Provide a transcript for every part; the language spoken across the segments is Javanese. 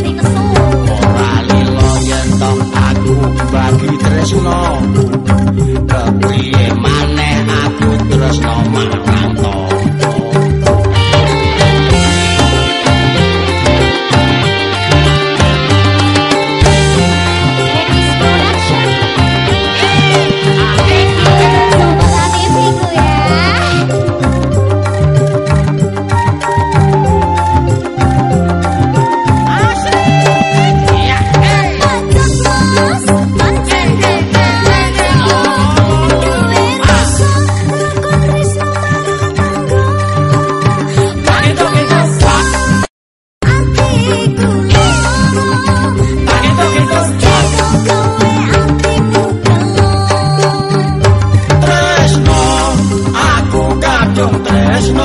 mesti kesu Bali lo yen tok aku bagi tresno.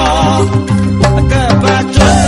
kepada